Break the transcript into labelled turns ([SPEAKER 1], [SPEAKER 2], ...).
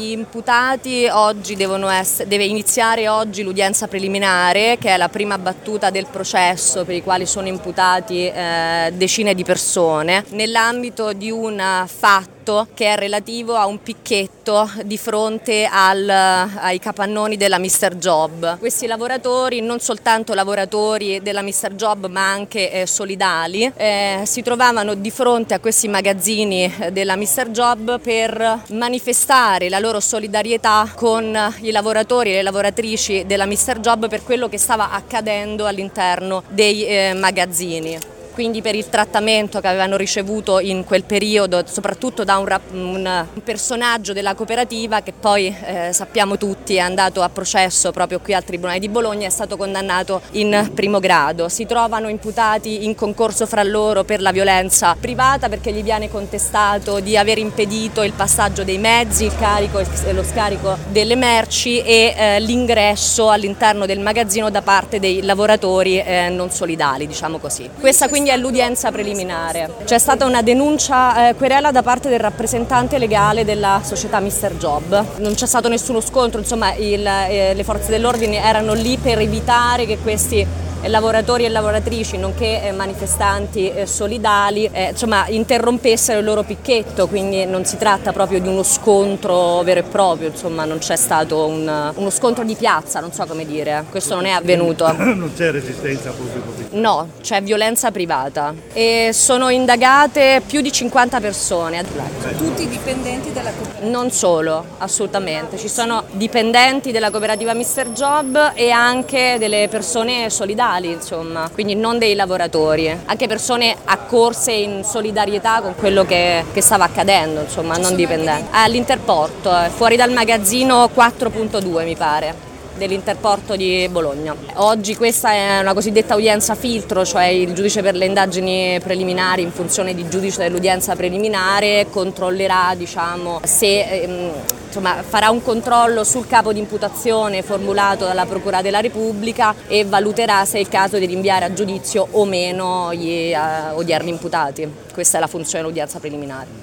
[SPEAKER 1] gli imputati oggi essere, deve iniziare oggi l'udienza preliminare che è la prima battuta del processo per i quali sono imputati eh, decine di persone. Nell'ambito di un fatto che è relativo a un picchetto di fronte al, ai capannoni della Mr. Job. Questi lavoratori, non soltanto lavoratori della Mr. Job ma anche eh, solidali, eh, si trovavano di fronte a questi magazzini della Mr. Job per manifestare la loro solidarietà con i lavoratori e le lavoratrici della Mr. Job per quello che stava accadendo all'interno dei eh, magazzini quindi per il trattamento che avevano ricevuto in quel periodo, soprattutto da un, un personaggio della cooperativa che poi eh, sappiamo tutti è andato a processo proprio qui al Tribunale di Bologna e è stato condannato in primo grado. Si trovano imputati in concorso fra loro per la violenza privata perché gli viene contestato di aver impedito il passaggio dei mezzi, il carico e lo scarico delle merci e eh, l'ingresso all'interno del magazzino da parte dei lavoratori eh, non solidali, diciamo così. Questa quindi è l'udienza preliminare. C'è stata una denuncia eh, querela da parte del rappresentante legale della società Mr. Job. Non c'è stato nessuno scontro, insomma il, eh, le forze dell'ordine erano lì per evitare che questi lavoratori e lavoratrici nonché eh, manifestanti eh, solidali eh, insomma, interrompessero il loro picchetto, quindi non si tratta proprio di uno scontro vero e proprio, insomma, non c'è stato un, uno scontro di piazza, non so come dire, questo non è avvenuto.
[SPEAKER 2] Non c'è resistenza pubblico?
[SPEAKER 1] No, c'è violenza privata e sono indagate più di 50 persone.
[SPEAKER 3] Tutti dipendenti della cooperativa?
[SPEAKER 1] Non solo, assolutamente, ci sono dipendenti della cooperativa Mr. Job e anche delle persone solidali sociali, insomma, quindi non dei lavoratori, anche persone accorse in solidarietà con quello che, che stava accadendo, insomma, non dipendenti. All'Interporto, eh, fuori dal magazzino 4.2 mi pare dell'Interporto di Bologna. Oggi questa è una cosiddetta udienza filtro, cioè il giudice per le indagini preliminari in funzione di giudice dell'udienza preliminare controllerà diciamo, se ehm, insomma, farà un controllo sul capo di imputazione formulato dalla Procura della Repubblica e valuterà se è il caso di rinviare a giudizio o meno gli uh, odierni imputati. Questa è la funzione dell'udienza preliminare.